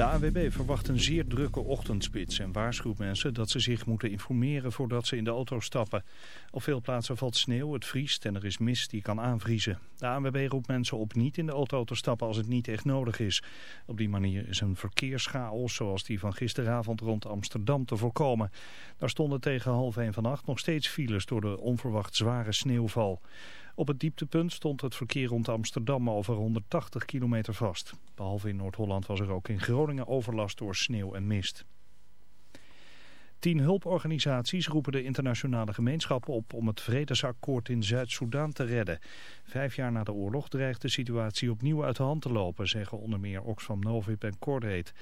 De AWB verwacht een zeer drukke ochtendspits en waarschuwt mensen dat ze zich moeten informeren voordat ze in de auto stappen. Op veel plaatsen valt sneeuw, het vriest en er is mist die kan aanvriezen. De ANWB roept mensen op niet in de auto te stappen als het niet echt nodig is. Op die manier is een verkeerschaos zoals die van gisteravond rond Amsterdam te voorkomen. Daar stonden tegen half 1 vannacht nog steeds files door de onverwacht zware sneeuwval. Op het dieptepunt stond het verkeer rond Amsterdam over 180 kilometer vast. Behalve in Noord-Holland was er ook in Groningen overlast door sneeuw en mist. Tien hulporganisaties roepen de internationale gemeenschap op om het vredesakkoord in Zuid-Soedan te redden. Vijf jaar na de oorlog dreigt de situatie opnieuw uit de hand te lopen, zeggen onder meer Oxfam Novib en Cordate.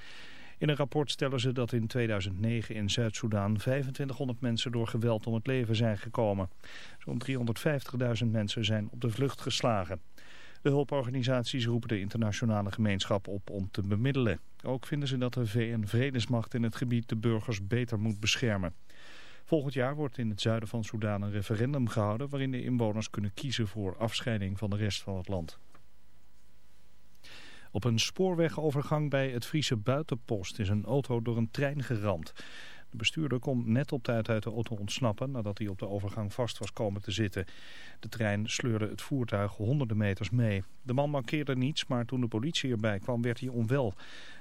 In een rapport stellen ze dat in 2009 in Zuid-Soedan 2500 mensen door geweld om het leven zijn gekomen. Zo'n 350.000 mensen zijn op de vlucht geslagen. De hulporganisaties roepen de internationale gemeenschap op om te bemiddelen. Ook vinden ze dat de VN-vredesmacht in het gebied de burgers beter moet beschermen. Volgend jaar wordt in het zuiden van Soedan een referendum gehouden... waarin de inwoners kunnen kiezen voor afscheiding van de rest van het land. Op een spoorwegovergang bij het Friese Buitenpost is een auto door een trein geramd. De bestuurder kon net op tijd uit de auto ontsnappen nadat hij op de overgang vast was komen te zitten. De trein sleurde het voertuig honderden meters mee. De man mankeerde niets, maar toen de politie erbij kwam werd hij onwel.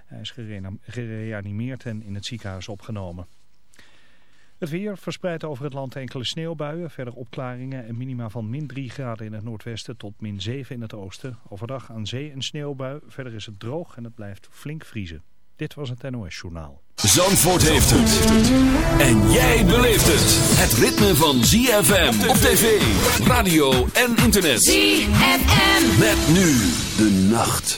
Hij is gereanimeerd en in het ziekenhuis opgenomen. Het weer verspreidt over het land enkele sneeuwbuien, verder opklaringen en minima van min 3 graden in het noordwesten tot min 7 in het oosten. Overdag aan zee een sneeuwbui, verder is het droog en het blijft flink vriezen. Dit was het NOS Journaal. Zandvoort heeft het. En jij beleeft het. Het ritme van ZFM op tv, radio en internet. ZFM. Met nu de nacht.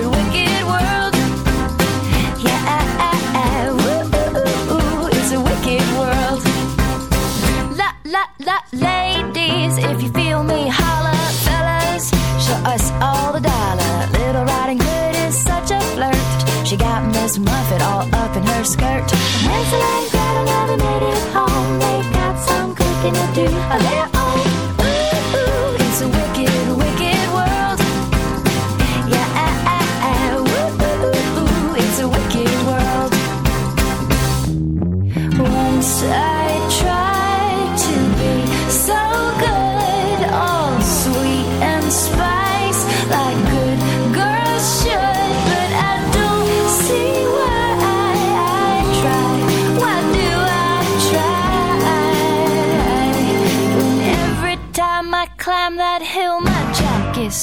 Muffet all up in her skirt. Hansel and Gretel never made it home. They got some cooking to do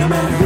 no matter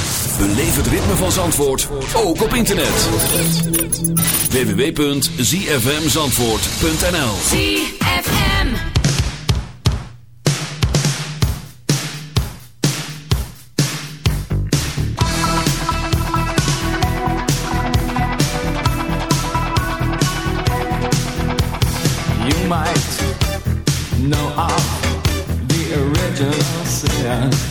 Beleef het ritme van Zandvoort ook op internet. www.zfmzandvoort.nl ZFM You might know of the original sin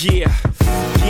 Yeah,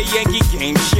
A Yankee game.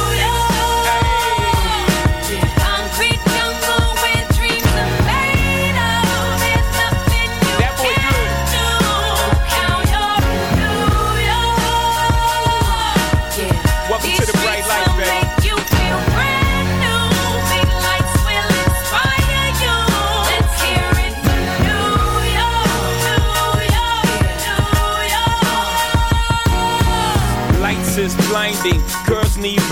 Girls need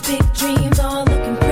Big dreams, all looking pretty.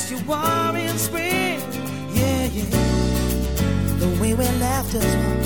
guess you are in spring. Yeah, yeah. The way we left us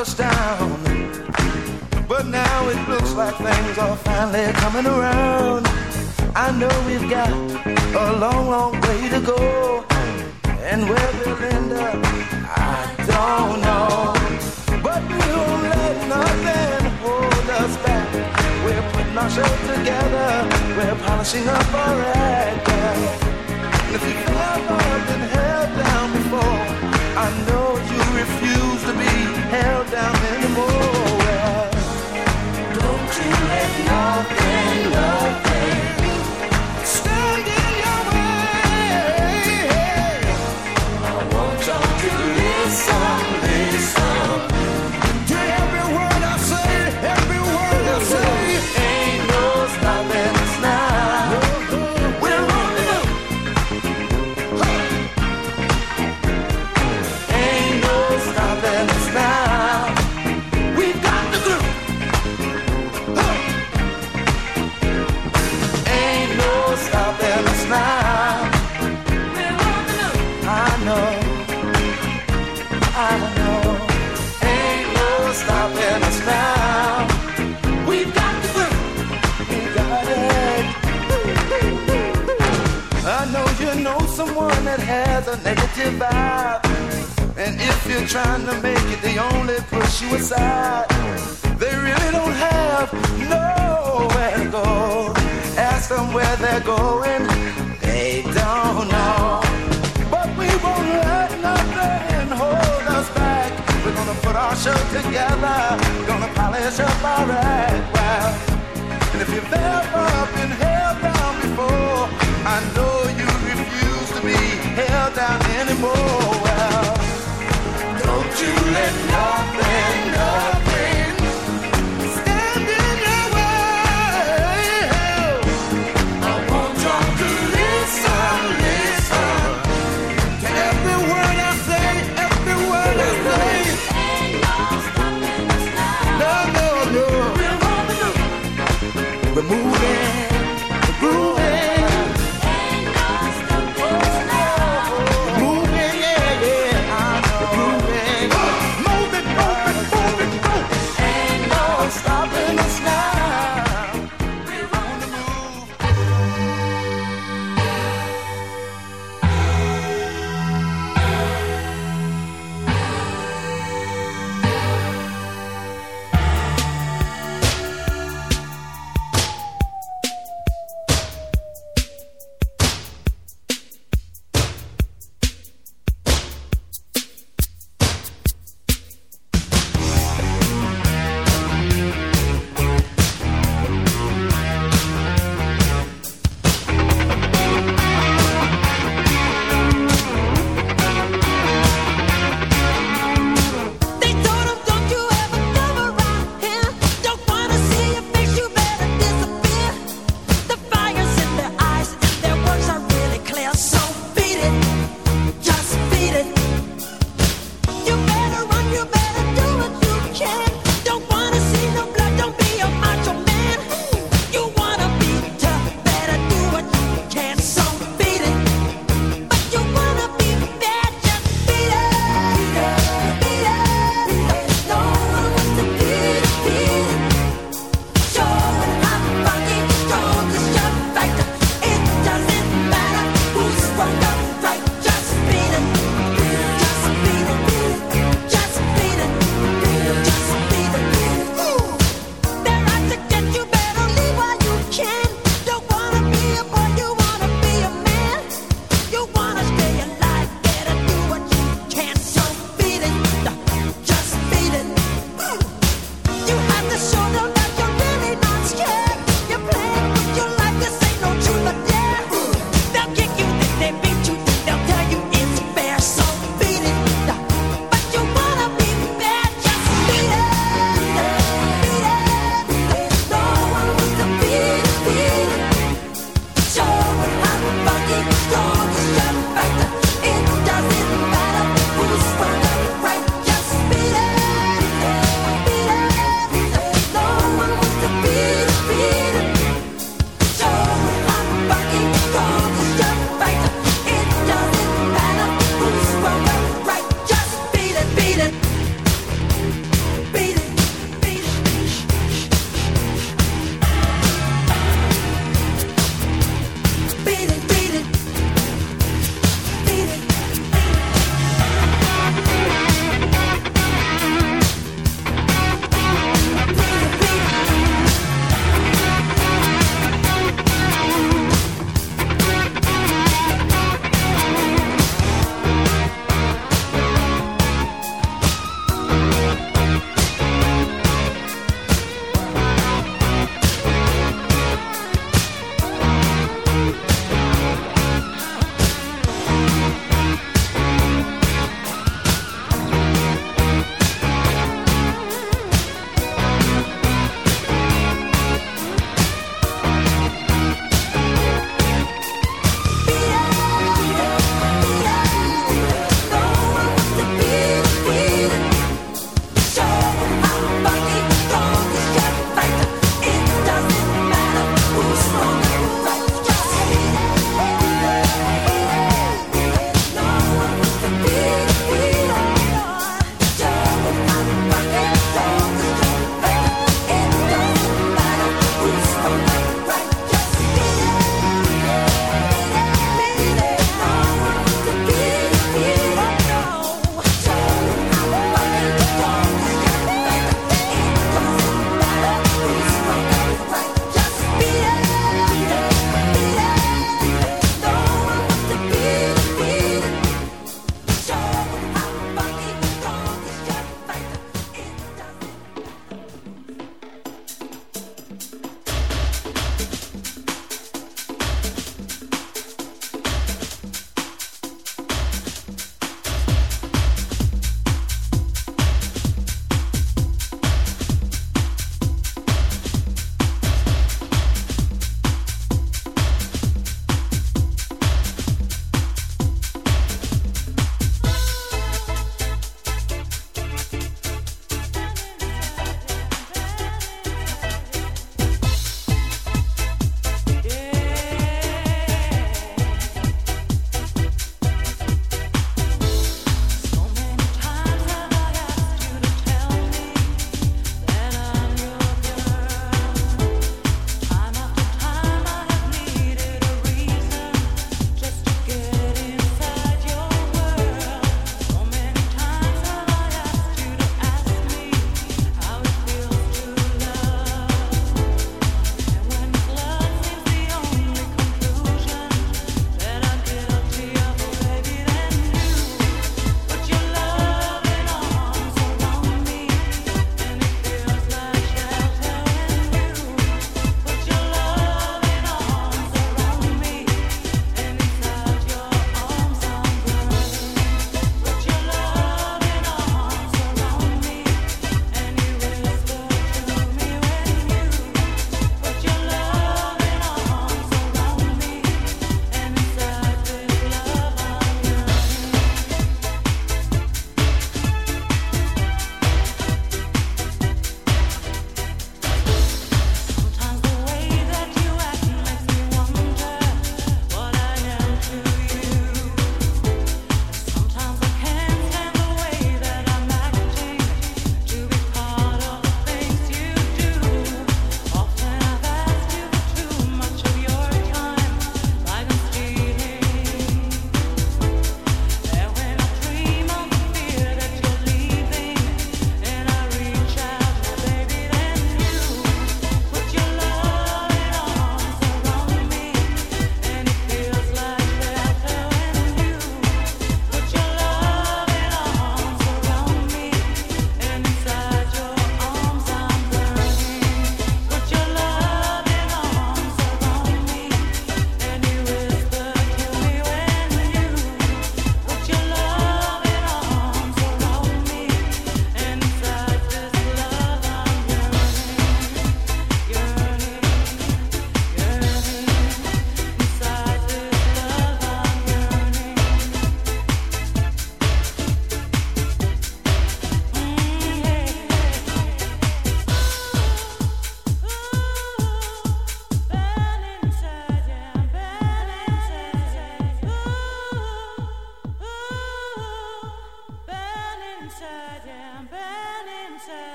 us down. But now it looks like things are finally coming around. I know we've got a long, long way to go. And where we'll end up, I don't know. But we won't let nothing hold us back. We're putting ourselves together. We're polishing up our act. And if you love us, then help them.